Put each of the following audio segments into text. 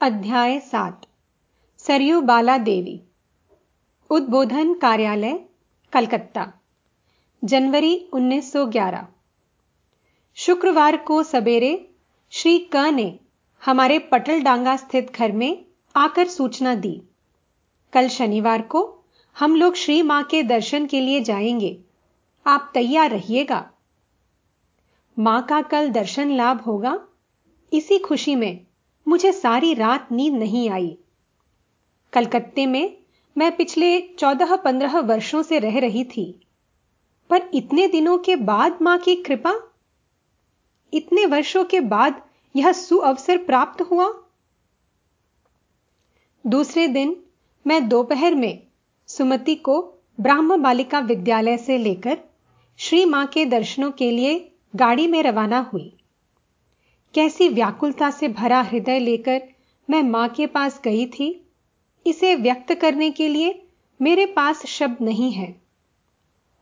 अध्याय सात। सरयू बाला देवी उद्बोधन कार्यालय, कलकत्ता। जनवरी 1911 शुक्रवार को सवेरे श्री क ने हमारे पटलडांगा स्थित घर में आकर सूचना दी। कल शनिवार को हम लोग श्री माँ के दर्शन के लिए जाएँगे। आप तैयार रहिएगा। माँ का कल दर्शन लाभ होगा। इसी खुशी में मुझे सारी रात नींद नहीं आई। कलकत्ते में मैं पिछले चौदह पंद्रह वर्षों से रह रही थी। पर इतने दिनों के बाद माँ की कृपा? इतने वर्षों के बाद यह सुअवसर प्राप्त हुआ? दूसरे दिन मैं दोपहर में सुमति को ब्राह्म बालिका विद्यालय से लेकर श्री माँ के दर्शनों के लिए गाड़ी में रवाना हुई। कैसी व्याकुलता से भरा हृदय लेकर मैं माँ के पास गई थी? इसे व्यक्त करने के लिए मेरे पास शब्द नहीं है।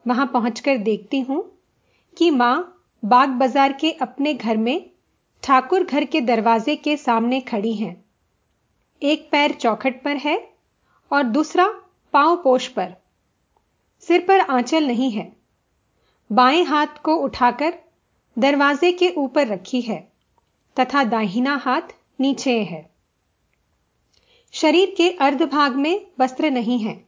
वहाँ पहुंचकर देखती हूँ कि माँ बाग बाज़ार के अपने घर में ठाकुर घर के दरवाजे के सामने खड़ी हैं। एक पैर चौखट पर है और दूसरा पाँव पोष पर। सिर पर आंचल नहीं है। बाएँ हाथ को उठाकर दरवाजे के ऊपर रखी है। तथा दाहिना हाथ नीचे है। शरीर के अर्ध भाग में वस्त्र नहीं है।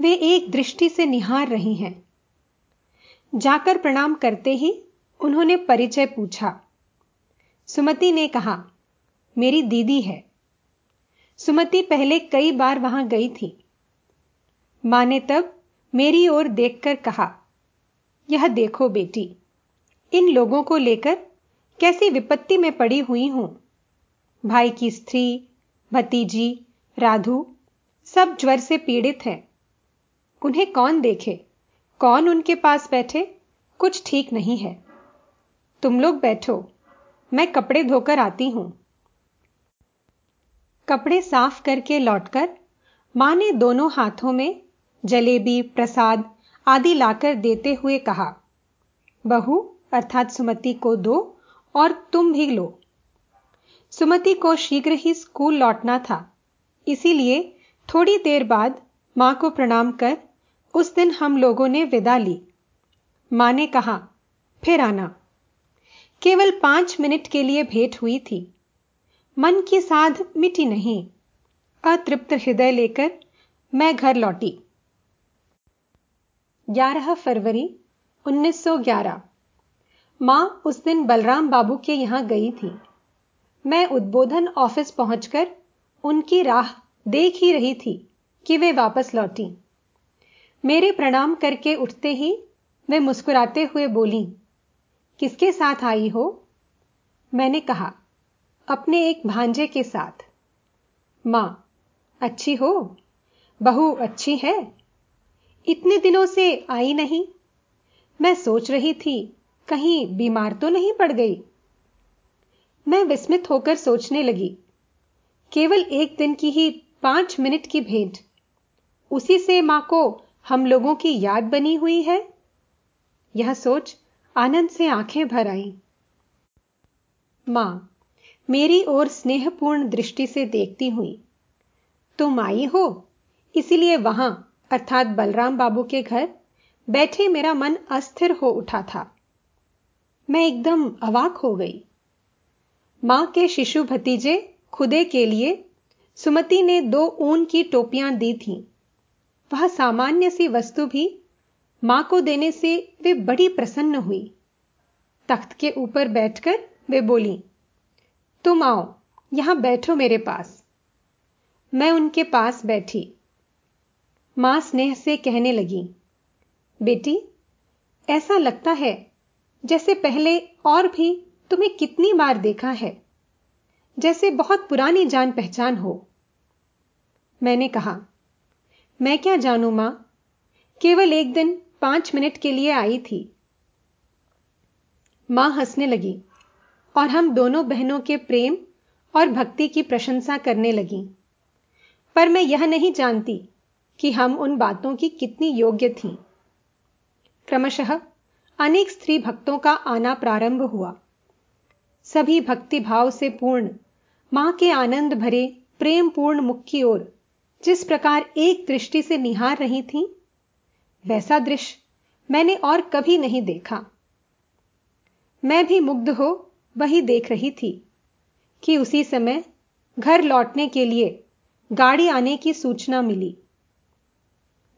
वे एक दृष्टि से निहार रही हैं। जाकर प्रणाम करते ही उन्होंने परिचय पूछा। सुमति ने कहा, मेरी दीदी है। सुमति पहले कई बार वहाँ गई थी। माँ ने तब मेरी ओर देखकर कहा, यह देखो बेटी, इन लोगों को लेकर कैसी विपत्ति में पड़ी हुई हूँ? भाई की स्त्री, भतीजी, राधु, सब ज्वर से पीड़ित हैं। उन्हें कौन देखे? कौन उनके पास बैठे? कुछ ठीक नहीं है। तुम लोग बैठो, मैं कपड़े धोकर आती हूँ। कपड़े साफ़ करके लौटकर माँ ने दोनों हाथों में जलेबी, प्रसाद आदि लाकर देते हुए कहा, बहू, अर्थात सुमति को दो और तुम भी लो। सुमति को शीघ्र ही स्कूल लौटना था। इसीलिए थोड़ी देर बाद माँ को प्रणाम कर उस दिन हम लोगों ने विदा ली। माँ ने कहा, फिर आना। केवल पाँच मिनट के लिए भेंट हुई थी। मन की साध मिटी नहीं। अतृप्त हृदय लेकर मैं घर लौटी। 11 फरवरी 1911 माँ उस दिन बलराम बाबू के यहाँ गई थी। मैं उद्बोधन ऑफ़िस पहुंचकर उनकी राह देख ही रही थी कि वे वापस लौटी। मेरे प्रणाम करके उठते ही वे मुस्कुराते हुए बोली, किसके साथ आई हो? मैंने कहा, अपने एक भांजे के साथ। माँ, अच्छी हो? बहू अच्छी है? इतने दिनों से आई नहीं? मैं सोच रही थी कहीं बीमार तो नहीं पड़ गई? मैं विस्मित होकर सोचने लगी। केवल एक दिन की ही पाँच मिनट की भेंट। उसी से माँ को हम लोगों की याद बनी हुई है? यह सोच आनंद से आँखें भर आई। माँ, मेरी ओर स्नेहपूर्ण दृष्टि से देखती हुई, तुम आई हो? इसलिए वहाँ, अर्थात बलराम बाबू के घर, बैठे मेरा मन अस्थिर हो उठा था। मैं एकदम अवाक हो गई। माँ के शिशु भतीजे खुदे के लिए सुमति ने दो ऊन की टोपियाँ दी थीं। वह सामान्य सी वस्तु भी माँ को देने से वे बड़ी प्रसन्न हुई। तख्त के ऊपर बैठकर वे बोली, तुम आओ, यहाँ बैठो मेरे पास। मैं उनके पास बैठी। माँ स्नेह से कहने लगी, बेटी, ऐसा लगता है जैसे पहले और भी तुम्हें कितनी बार देखा है, जैसे बहुत पुरानी जान पहचान हो। मैंने कहा, मैं क्या जानू माँ? केवल एक दिन पाँच मिनट के लिए आई थी। माँ हंसने लगी और हम दोनों बहनों के प्रेम और भक्ति की प्रशंसा करने लगी। पर मैं यह नहीं जानती कि हम उन बातों की कितनी योग्य थीं। क्रमशः अनेक स्त्री भक्तों का आना प्रारंभ हुआ। सभी भक्ति भाव से पूर्ण, माँ के आनंद भरे प्रेम पूर्ण मुख की ओर जिस प्रकार एक दृष्टि से निहार रही थी, वैसा दृश्य मैंने और कभी नहीं देखा। मैं भी मुग्ध हो वही देख रही थी कि उसी समय घर लौटने के लिए गाड़ी आने की सूचना मिली।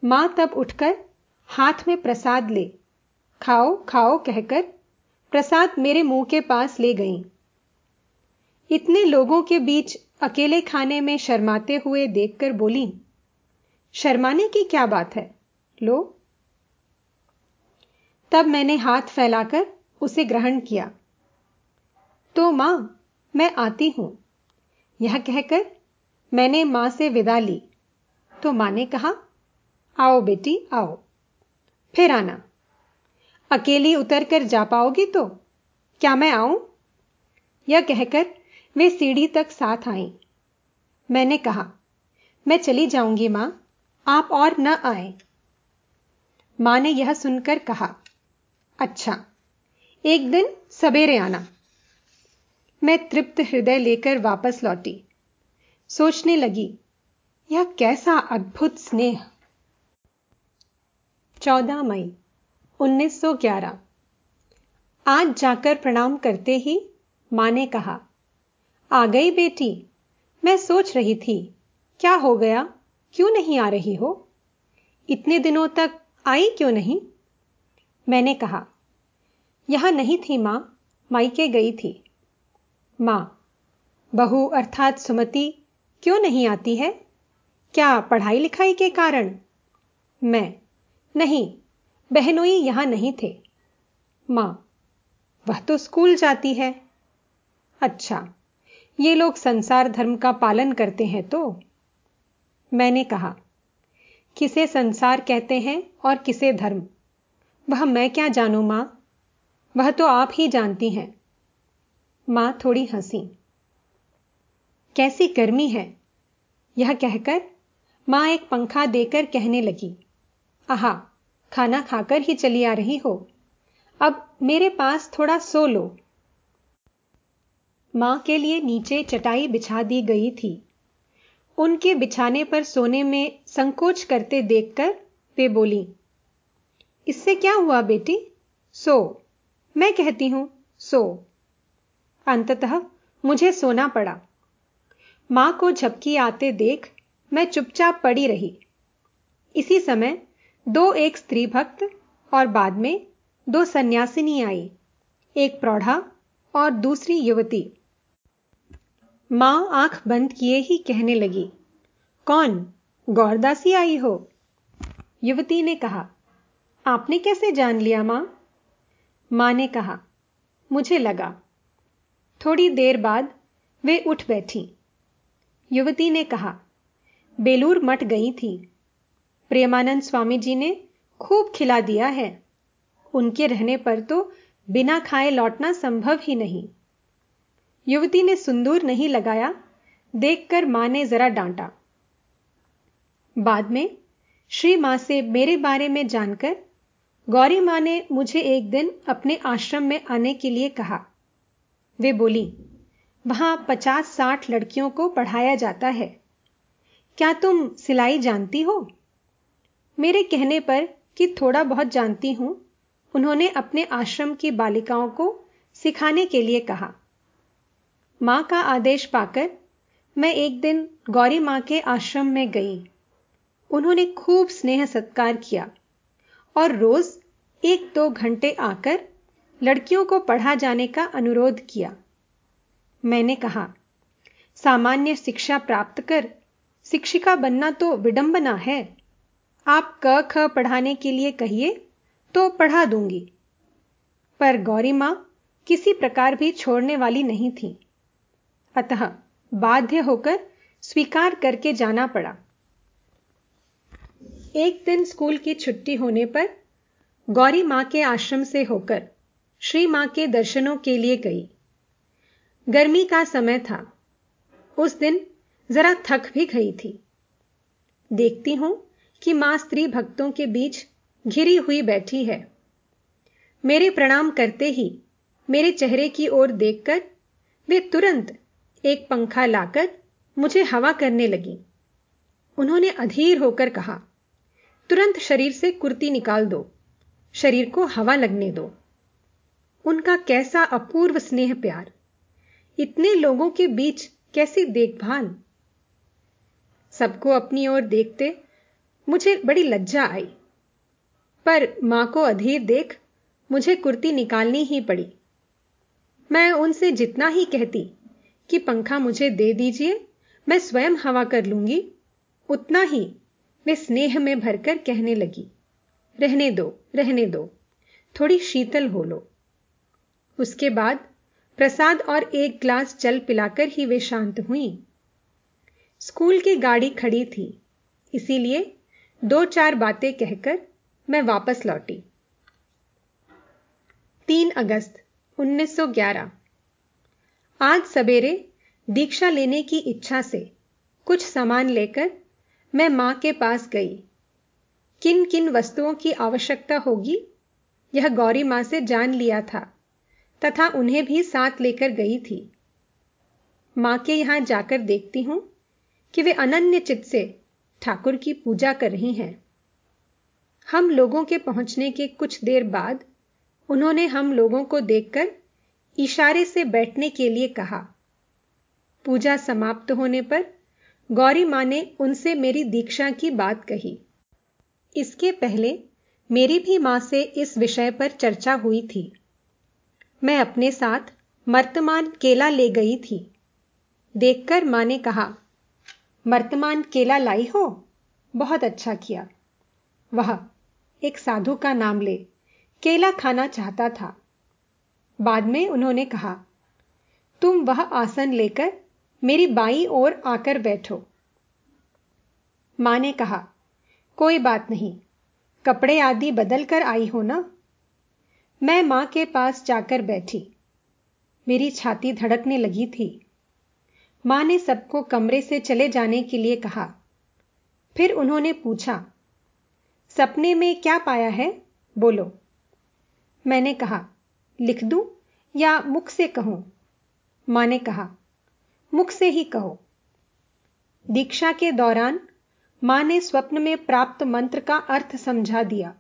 माँ तब उठकर हाथ में प्रसाद ले खाओ खाओ कहकर प्रसाद मेरे मुँह के पास ले गई। इतने लोगों के बीच अकेले खाने में शर्माते हुए देखकर बोली, शर्माने की क्या बात है? लो। तब मैंने हाथ फैलाकर उसे ग्रहण किया। तो माँ, मैं आती हूँ। यह कहकर मैंने माँ से विदा ली। तो माँ ने कहा, आओ बेटी, आओ। फिर आना। अकेली उतरकर जा पाओगी तो? क्या मैं आऊँ? यह कहकर वे सीढ़ी तक साथ आई। मैंने कहा, मैं चली जाऊँगी माँ, आप और न आए। माँ ने यह सुनकर कहा अच्छा एक दिन सवेरे आना। मैं तृप्त हृदय लेकर वापस लौटी। सोचने लगी, यह कैसा अद्भुत स्नेह! 14 मई। 1911 आज जाकर प्रणाम करते ही माँ ने कहा, आ गई बेटी, मैं सोच रही थी, क्या हो गया, क्यों नहीं आ रही हो? इतने दिनों तक आई क्यों नहीं? मैंने कहा, यहाँ नहीं थी माँ, मायके गई थी। माँ, बहू अर्थात सुमति क्यों नहीं आती है? क्या पढ़ाई लिखाई के कारण? मैं, नहीं बहनोई यहाँ नहीं थे। माँ, वह तो स्कूल जाती है। अच्छा ये लोग संसार धर्म का पालन करते हैं तो? मैंने कहा, किसे संसार कहते हैं और किसे धर्म? वह मैं क्या जानू माँ? वह तो आप ही जानती हैं। माँ थोड़ी हँसी। कैसी गर्मी है? यह कहकर माँ एक पंखा देकर कहने लगी। आहा खाना खाकर ही चली आ रही हो। अब मेरे पास थोड़ा सो लो। माँ के लिए नीचे चटाई बिछा दी गई थी। उनके बिछाने पर सोने में संकोच करते देखकर वे बोली, इससे क्या हुआ बेटी? सो। मैं कहती हूँ, सो। अंततः मुझे सोना पड़ा। माँ को झपकी आते देख मैं चुपचाप पड़ी रही। इसी समय दो एक स्त्री भक्त और बाद में दो सन्यासिनी आई, एक प्रौढ़ा और दूसरी युवती। माँ आँख बंद किए ही कहने लगी, कौन? गौरदासी आई हो? युवती ने कहा, आपने कैसे जान लिया माँ? माँ ने कहा, मुझे लगा। थोड़ी देर बाद वे उठ बैठी। युवती ने कहा, बेलूर मठ गई थी। प्रेमानंद स्वामी जी ने खूब खिला दिया है। उनके रहने पर तो बिना खाए लौटना संभव ही नहीं। युवती ने सुंदूर नहीं लगाया, देखकर माँ ने जरा डांटा। बाद में, श्री माँ से मेरे बारे में जानकर, गौरी माँ ने मुझे एक दिन अपने आश्रम में आने के लिए कहा। वे बोली, वहाँ पचास साठ लड़कियों को पढ़ाया जाता है। क्या तुम सिलाई जानती हो? मेरे कहने पर कि थोड़ा बहुत जानती हूँ, उन्होंने अपने आश्रम की बालिकाओं को सिखाने के लिए कहा। माँ का आदेश पाकर मैं एक दिन गौरी माँ के आश्रम में गई। उन्होंने खूब स्नेह सत्कार किया और रोज एक दो घंटे आकर लड़कियों को पढ़ा जाने का अनुरोध किया। मैंने कहा, सामान्य शिक्षा प्राप्त कर, शिक्षिका बनना तो विडंबना है। आप क, ख पढ़ाने के लिए कहिए तो पढ़ा दूँगी। पर गौरी माँ किसी प्रकार भी छोड़ने वाली नहीं थी। अतः बाध्य होकर स्वीकार करके जाना पड़ा। एक दिन स्कूल की छुट्टी होने पर गौरी माँ के आश्रम से होकर श्री माँ के दर्शनों के लिए गई। गर्मी का समय था। उस दिन जरा थक भी गई थी। देखती हूँ कि माँ स्त्री भक्तों के बीच घिरी हुई बैठी है। मेरे प्रणाम करते ही मेरे चेहरे की ओर देखकर वे तुरंत एक पंखा लाकर मुझे हवा करने लगी। उन्होंने अधीर होकर कहा, तुरंत शरीर से कुर्ती निकाल दो, शरीर को हवा लगने दो। उनका कैसा अपूर्व स्नेह प्यार, इतने लोगों के बीच कैसी देखभाल। सबको अपनी ओर देखते मुझे बड़ी लज्जा आई। पर माँ को अधीर देख मुझे कुर्ती निकालनी ही पड़ी। मैं उनसे जितना ही कहती कि पंखा मुझे दे दीजिए, मैं स्वयं हवा कर लूँगी, उतना ही वे स्नेह में भरकर कहने लगी, रहने दो रहने दो, थोड़ी शीतल हो लो। उसके बाद प्रसाद और एक ग्लास जल पिलाकर ही वे शांत हुई। स्कूल की गाड़ी खड़ी थी, इसीलिए दो चार बातें कहकर मैं वापस लौटी। तीन अगस्त 1911 आज सवेरे दीक्षा लेने की इच्छा से कुछ सामान लेकर मैं माँ के पास गई। किन किन वस्तुओं की आवश्यकता होगी, यह गौरी माँ से जान लिया था, तथा उन्हें भी साथ लेकर गई थी। माँ के यहाँ जाकर देखती हूँ कि वे अनन्य चित से ठाकुर की पूजा कर रही हैं। हम लोगों के पहुँचने के कुछ देर बाद उन्होंने हम लोगों को देखकर इशारे से बैठने के लिए कहा। पूजा समाप्त होने पर गौरी माँ ने उनसे मेरी दीक्षा की बात कही। इसके पहले मेरी भी माँ से इस विषय पर चर्चा हुई थी। मैं अपने साथ वर्तमान केला ले गई थी। देखकर माँ ने कहा वर्तमान केला लाई हो? बहुत अच्छा किया। वह, एक साधु का नाम ले। केला खाना चाहता था। बाद में उन्होंने कहा, तुम वह आसन लेकर मेरी बाई ओर आकर बैठो। माँ ने कहा, कोई बात नहीं, कपड़े आदि बदल कर आई हो ना? मैं माँ के पास जाकर बैठी। मेरी छाती धड़कने लगी थी। माँ ने सबको कमरे से चले जाने के लिए कहा। फिर उन्होंने पूछा, सपने में क्या पाया है? बोलो। मैंने कहा, लिख दूँ या मुख से कहूँ? माँ ने कहा, मुख से ही कहो। दीक्षा के दौरान माँ ने स्वप्न में प्राप्त मंत्र का अर्थ समझा दिया।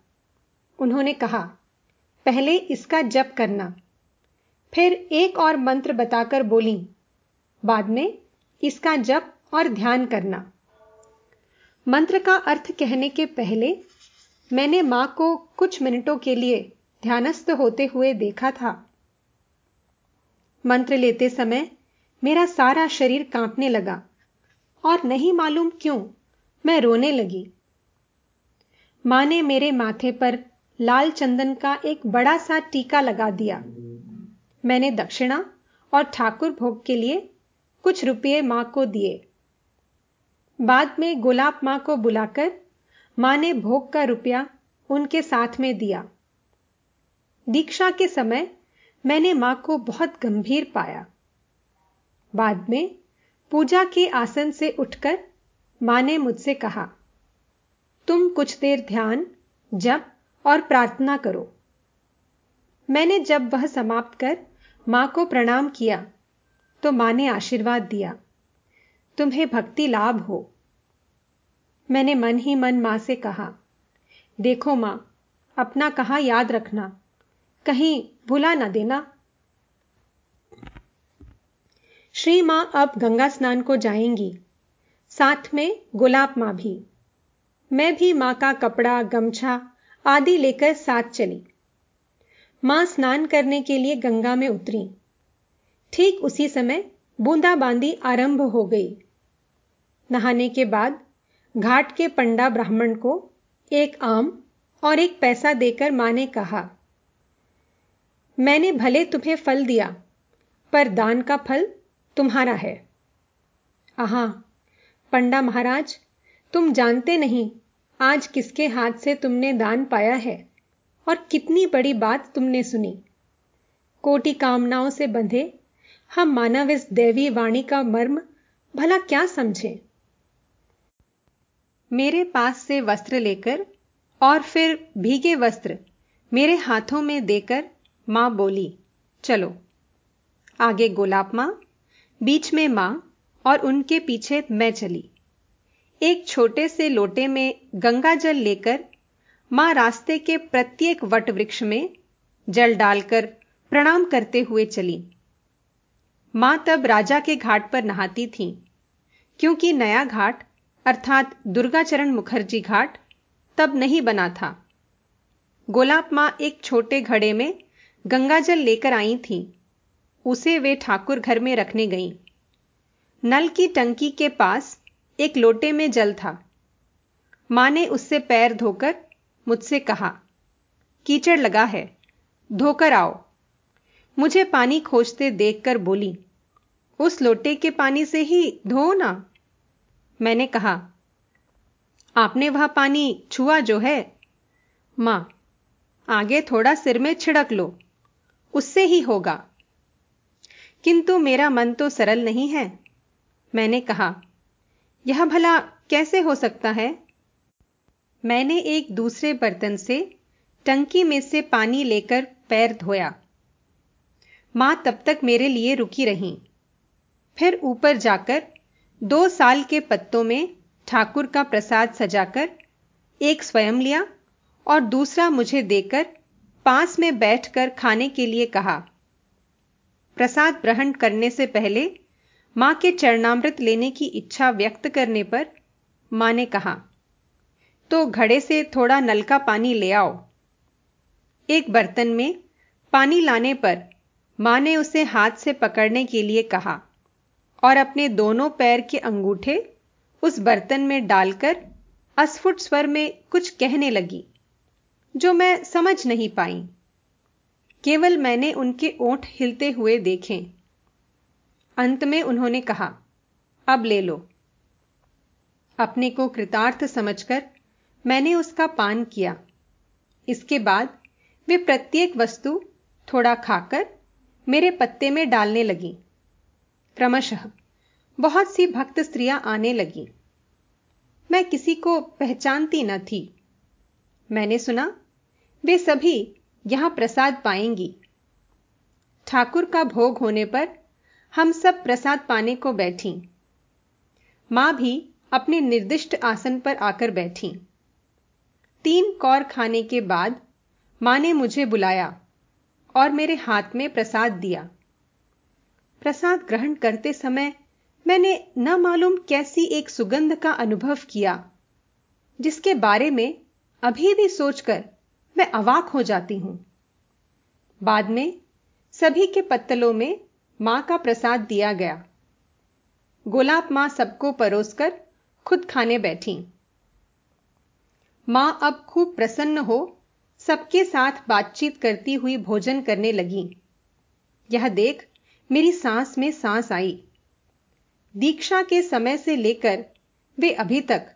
उन्होंने कहा, पहले इसका जप करना। फिर एक और मंत्र बताकर बोली बाद में इसका जप और ध्यान करना। मंत्र का अर्थ कहने के पहले मैंने माँ को कुछ मिनटों के लिए ध्यानस्थ होते हुए देखा था। मंत्र लेते समय मेरा सारा शरीर कांपने लगा और नहीं मालूम क्यों मैं रोने लगी। माँ ने मेरे माथे पर लाल चंदन का एक बड़ा सा टीका लगा दिया। मैंने दक्षिणा और ठाकुर भोग के लिए कुछ रुपये माँ को दिए। बाद में गुलाब माँ को बुलाकर माँ ने भोग का रुपया उनके साथ में दिया। दीक्षा के समय मैंने माँ को बहुत गंभीर पाया। बाद में पूजा के आसन से उठकर माँ ने मुझसे कहा, तुम कुछ देर ध्यान, जप और प्रार्थना करो। मैंने जब वह समाप्त कर माँ को प्रणाम किया तो माँ ने आशीर्वाद दिया। तुम्हें भक्ति लाभ हो। मैंने मन ही मन माँ से कहा, देखो माँ, अपना कहा याद रखना, कहीं भुला ना देना। श्री माँ अब गंगा स्नान को जाएँगी, साथ में गुलाब माँ भी। मैं भी माँ का कपड़ा, गमछा आदि लेकर साथ चली। माँ स्नान करने के लिए गंगा में उतरी। ठीक उसी समय बूंदाबांदी आरंभ हो गई। नहाने के बाद घाट के पंडा ब्राह्मण को एक आम और एक पैसा देकर माँ ने कहा, मैंने भले तुम्हें फल दिया, पर दान का फल तुम्हारा है। आहा, पंडा महाराज, तुम जानते नहीं आज किसके हाथ से तुमने दान पाया है और कितनी बड़ी बात तुमने सुनी। कोटि कामनाओं से बंधे हम मानव इस देवी वाणी का मर्म भला क्या समझे? मेरे पास से वस्त्र लेकर और फिर भीगे वस्त्र मेरे हाथों में देकर माँ बोली, चलो। आगे गोलाब माँ, बीच में माँ और उनके पीछे मैं चली। एक छोटे से लोटे में गंगा जल लेकर माँ रास्ते के प्रत्येक वट वृक्ष में जल डालकर प्रणाम करते हुए चली। माँ तब राजा के घाट पर नहाती थीं, क्योंकि नया घाट, अर्थात दुर्गाचरण मुखर्जी घाट, तब नहीं बना था। गोलाब माँ एक छोटे घड़े में गंगाजल लेकर आई थी, उसे वे ठाकुर घर में रखने गईं। नल की टंकी के पास एक लोटे में जल था। माँ ने उससे पैर धोकर मुझसे कहा, कीचड़ लगा है, धोकर आओ। मुझे पानी खोजते देखकर बोली उस लोटे के पानी से ही धो ना। मैंने कहा, आपने वह पानी छुआ जो है? माँ, आगे थोड़ा सिर में छिड़क लो, उससे ही होगा। किंतु मेरा मन तो सरल नहीं है। मैंने कहा, यह भला कैसे हो सकता है? मैंने एक दूसरे बर्तन से टंकी में से पानी लेकर पैर धोया। माँ तब तक मेरे लिए रुकी रहीं। फिर ऊपर जाकर दो साल के पत्तों में ठाकुर का प्रसाद सजाकर एक स्वयं लिया और दूसरा मुझे देकर पास में बैठकर खाने के लिए कहा। प्रसाद ग्रहण करने से पहले माँ के चरणामृत लेने की इच्छा व्यक्त करने पर माँ ने कहा तो घड़े से थोड़ा नल का पानी ले आओ। एक बर्तन में पानी लाने पर माँ ने उसे हाथ से पकड़ने के लिए कहा। और अपने दोनों पैर के अंगूठे उस बर्तन में डालकर अस्फुट स्वर में कुछ कहने लगी, जो मैं समझ नहीं पाई। केवल मैंने उनके ओठ हिलते हुए देखे। अंत में उन्होंने कहा, अब ले लो। अपने को कृतार्थ समझकर मैंने उसका पान किया। इसके बाद वे प्रत्येक वस्तु थोड़ा खाकर मेरे पत्ते में डालने लगी। क्रमशः बहुत सी भक्त स्त्रियाँ आने लगी। मैं किसी को पहचानती न थी। मैंने सुना, वे सभी यहाँ प्रसाद पाएँगी। ठाकुर का भोग होने पर हम सब प्रसाद पाने को बैठी। माँ भी अपने निर्दिष्ट आसन पर आकर बैठी। तीन कौर खाने के बाद माँ ने मुझे बुलाया और मेरे हाथ में प्रसाद दिया। प्रसाद ग्रहण करते समय मैंने न मालूम कैसी एक सुगंध का अनुभव किया, जिसके बारे में अभी भी सोचकर मैं अवाक हो जाती हूँ। बाद में सभी के पत्तलों में माँ का प्रसाद दिया गया। गोलाब माँ सबको परोसकर खुद खाने बैठी। माँ अब खूब प्रसन्न हो सबके साथ बातचीत करती हुई भोजन करने लगी। यह देख मेरी सांस में सांस आई। दीक्षा के समय से लेकर वे अभी तक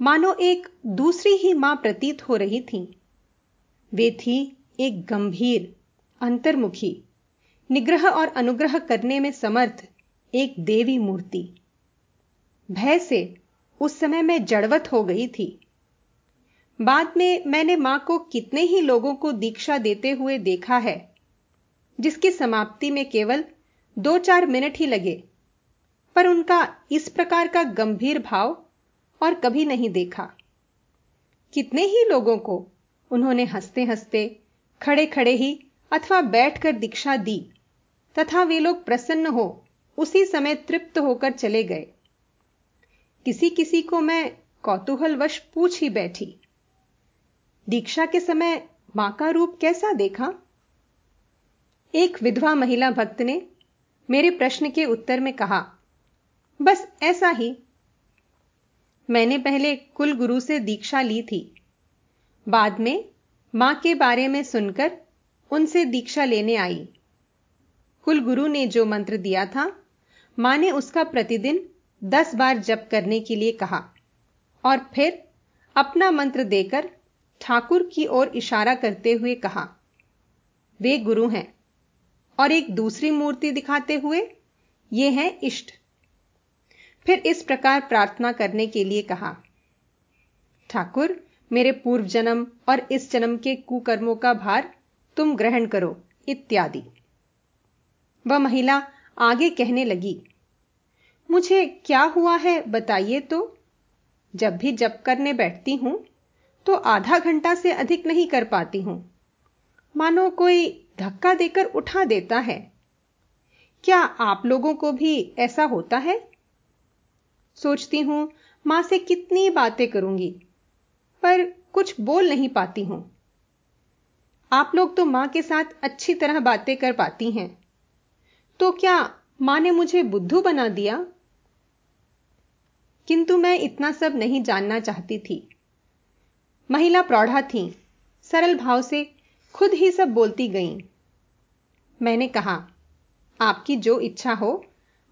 मानो एक दूसरी ही माँ प्रतीत हो रही थी। वे थी एक गंभीर, अंतर्मुखी, निग्रह और अनुग्रह करने में समर्थ एक देवी मूर्ति। भय से उस समय मैं जड़वत हो गई थी। बाद में मैंने माँ को कितने ही लोगों को दीक्षा देते हुए देखा है, जिसकी समाप्ति में केवल दो चार मिनट ही लगे। पर उनका इस प्रकार का गंभीर भाव और कभी नहीं देखा। कितने ही लोगों को उन्होंने हँसते हँसते खड़े खड़े ही अथवा बैठकर दीक्षा दी, तथा वे लोग प्रसन्न हो, उसी समय तृप्त होकर चले गए। किसी किसी को मैं कौतूहलवश पूछ ही बैठी, दीक्षा के समय माँ का रूप कैसा देखा? एक विधवा महिला भक्त ने मेरे प्रश्न के उत्तर में कहा बस ऐसा ही। मैंने पहले कुल गुरु से दीक्षा ली थी। बाद में माँ के बारे में सुनकर उनसे दीक्षा लेने आई। कुल गुरु ने जो मंत्र दिया था, माँ ने उसका प्रतिदिन दस बार जप करने के लिए कहा और फिर अपना मंत्र देकर ठाकुर की ओर इशारा करते हुए कहा, वे गुरु हैं और एक दूसरी मूर्ति दिखाते हुए ये है इष्ट। फिर इस प्रकार प्रार्थना करने के लिए कहा, ठाकुर, मेरे पूर्व जन्म और इस जन्म के कुकर्मों का भार तुम ग्रहण करो, इत्यादि। वह महिला आगे कहने लगी, मुझे क्या हुआ है बताइए तो। जब भी जप करने बैठती हूँ तो आधा घंटा से अधिक नहीं कर पाती हूँ। मानो कोई धक्का देकर उठा देता है। क्या आप लोगों को भी ऐसा होता है? सोचती हूँ, माँ से कितनी बातें करूँगी, पर कुछ बोल नहीं पाती हूँ। आप लोग तो माँ के साथ अच्छी तरह बातें कर पाती हैं। तो क्या माँ ने मुझे बुद्धू बना दिया? किंतु मैं इतना सब नहीं जानना चाहती थी। महिला प्रौढ़ा थी, सरल भाव से खुद ही सब बोलती गईं। मैंने कहा, आपकी जो इच्छा हो,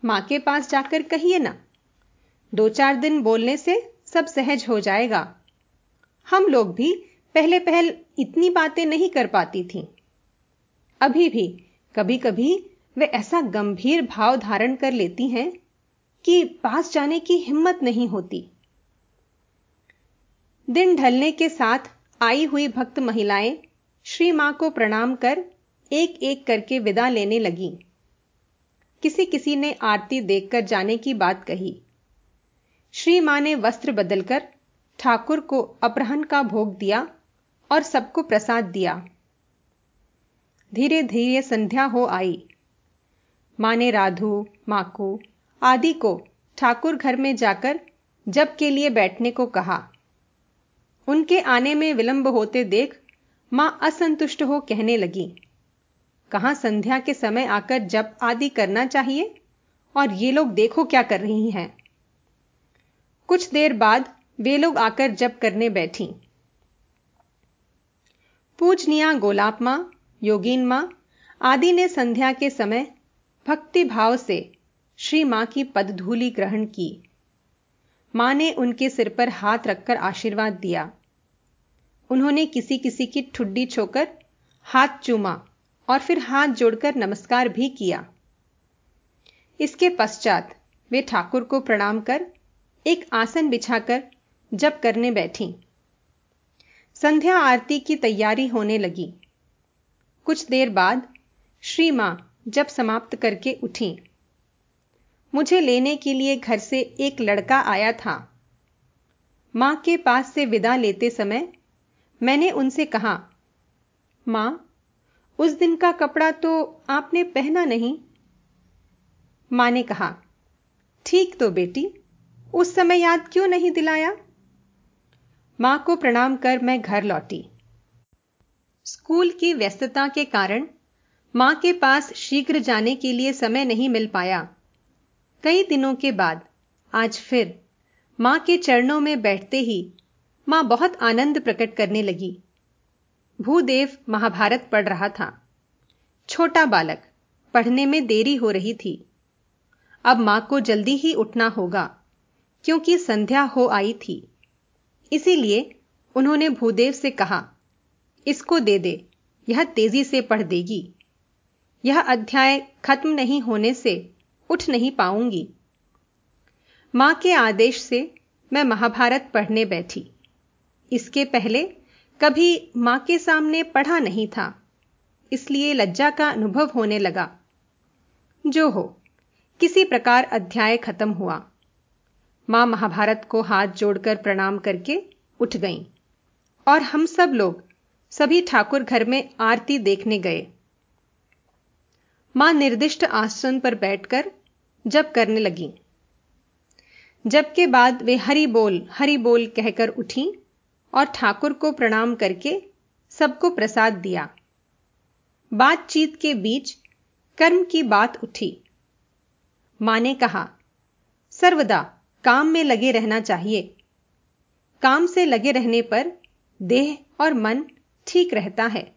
माँ के पास जाकर कहिए ना। दो चार दिन बोलने से सब सहज हो जाएगा। हम लोग भी पहले पहल इतनी बातें नहीं कर पाती थी। अभी भी कभी कभी वे ऐसा गंभीर भाव धारण कर लेती हैं कि पास जाने की हिम्मत नहीं होती। दिन ढलने के साथ आई हुई भक्त महिलाएँ श्री माँ को प्रणाम कर एक एक करके विदा लेने लगी। किसी किसी ने आरती देखकर जाने की बात कही। श्री माँ ने वस्त्र बदलकर ठाकुर को अपहरण का भोग दिया और सबको प्रसाद दिया। धीरे धीरे संध्या हो आई। माँ ने राधु, माकू आदि को ठाकुर घर में जाकर जब के लिए बैठने को कहा। उनके आने में विलंब होते देख माँ असंतुष्ट हो कहने लगी, कहाँ संध्या के समय आकर जब आदि करना चाहिए? और ये लोग देखो क्या कर रही हैं? कुछ देर बाद वे लोग आकर जप करने बैठी। पूजनिया गोलाप माँ योगीन माँ आदि ने संध्या के समय भक्ति भाव से श्री माँ की पदधूलि ग्रहण की। माँ ने उनके सिर पर हाथ रखकर आशीर्वाद दिया। उन्होंने किसी किसी की ठुड्डी छोकर हाथ चूमा और फिर हाथ जोड़कर नमस्कार भी किया। इसके पश्चात वे ठाकुर को प्रणाम कर एक आसन बिछाकर जप करने बैठी। संध्या आरती की तैयारी होने लगी। कुछ देर बाद श्री माँ जब समाप्त करके उठी। मुझे लेने के लिए घर से एक लड़का आया था। माँ के पास से विदा लेते समय मैंने उनसे कहा, माँ, उस दिन का कपड़ा तो आपने पहना नहीं? माँ ने कहा, ठीक तो बेटी उस समय याद क्यों नहीं दिलाया? माँ को प्रणाम कर मैं घर लौटी। स्कूल की व्यस्तता के कारण माँ के पास शीघ्र जाने के लिए समय नहीं मिल पाया। कई दिनों के बाद आज फिर माँ के चरणों में बैठते ही माँ बहुत आनंद प्रकट करने लगी। भूदेव महाभारत पढ़ रहा था। छोटा बालक, पढ़ने में देरी हो रही थी। अब माँ को जल्दी ही उठना होगा। क्योंकि संध्या हो आई थी। इसीलिए उन्होंने भूदेव से कहा, इसको दे दे, यह तेज़ी से पढ़ देगी। यह अध्याय खत्म नहीं होने से उठ नहीं पाऊँगी। माँ के आदेश से मैं महाभारत पढ़ने बैठी। इसके पहले कभी माँ के सामने पढ़ा नहीं था, इसलिए लज्जा का अनुभव होने लगा। जो हो, किसी प्रकार अध्याय खत्म हुआ। माँ महाभारत को हाथ जोड़कर प्रणाम करके उठ गईं। और हम सब लोग सभी ठाकुर घर में आरती देखने गए। माँ निर्दिष्ट आसन पर बैठकर जब करने लगी। जब के बाद वे हरि बोल हरि बोल कहकर उठी और ठाकुर को प्रणाम करके सबको प्रसाद दिया। बातचीत के बीच कर्म की बात उठी। माँ ने कहा, सर्वदा काम में लगे रहना चाहिए। काम से लगे रहने पर देह और मन ठीक रहता है।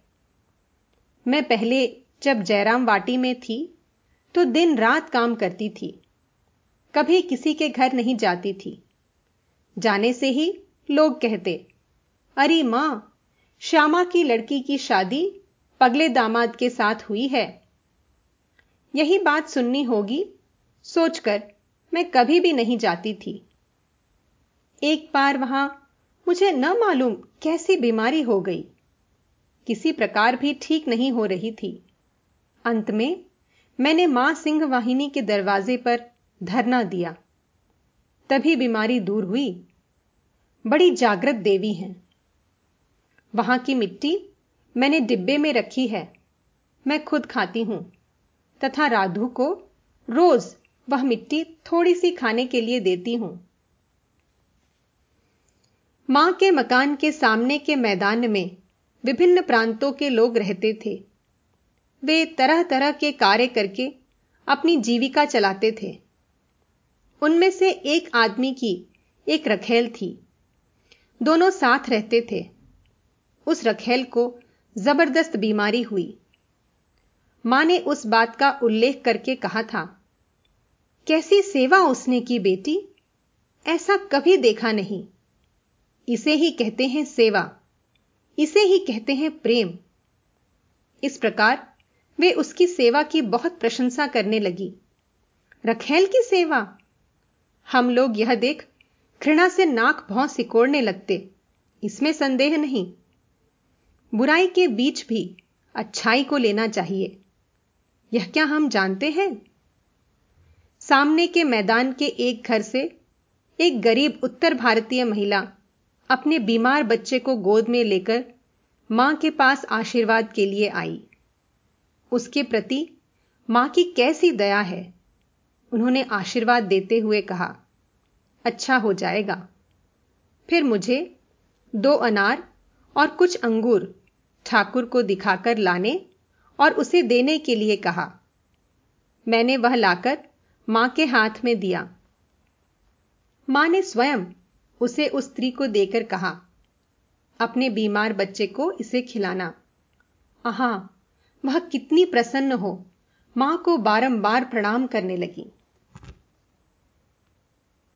मैं पहले जब जयराम वाटी में थी तो दिन रात काम करती थी। कभी किसी के घर नहीं जाती थी। जाने से ही लोग कहते, अरे माँ, श्यामा की लड़की की शादी पगले दामाद के साथ हुई है। यही बात सुननी होगी, सोचकर मैं कभी भी नहीं जाती थी। एक बार वहाँ मुझे न मालूम कैसी बीमारी हो गई। किसी प्रकार भी ठीक नहीं हो रही थी। अंत में मैंने माँ सिंह वाहिनी के दरवाजे पर धरना दिया। तभी बीमारी दूर हुई। बड़ी जागृत देवी हैं। वहाँ की मिट्टी मैंने डिब्बे में रखी है। मैं खुद खाती हूँ तथा राधु को रोज वह मिट्टी थोड़ी सी खाने के लिए देती हूँ। माँ के मकान के सामने के मैदान में विभिन्न प्रांतों के लोग रहते थे। वे तरह तरह के कार्य करके अपनी जीविका चलाते थे। उनमें से एक आदमी की एक रखेल थी। दोनों साथ रहते थे। उस रखेल को ज़बरदस्त बीमारी हुई। माँ ने उस बात का उल्लेख करके कहा था कैसी सेवा उसने की बेटी? ऐसा कभी देखा नहीं। इसे ही कहते हैं सेवा। इसे ही कहते हैं प्रेम। इस प्रकार वे उसकी सेवा की बहुत प्रशंसा करने लगी। रखेल की सेवा? हम लोग यह देख घृणा से नाक भौं सिकोड़ने लगते। इसमें संदेह नहीं। बुराई के बीच भी अच्छाई को लेना चाहिए। यह क्या हम जानते हैं? सामने के मैदान के एक घर से एक गरीब उत्तर भारतीय महिला अपने बीमार बच्चे को गोद में लेकर माँ के पास आशीर्वाद के लिए आई। उसके प्रति माँ की कैसी दया है? उन्होंने आशीर्वाद देते हुए कहा अच्छा हो जाएगा। फिर मुझे दो अनार और कुछ अंगूर ठाकुर को दिखाकर लाने और उसे देने के लिए कहा। मैंने वह लाकर माँ के हाथ में दिया। माँ ने स्वयं उसे उस स्त्री को देकर कहा, अपने बीमार बच्चे को इसे खिलाना। आहा, वह कितनी प्रसन्न हो। माँ को बारंबार प्रणाम करने लगी।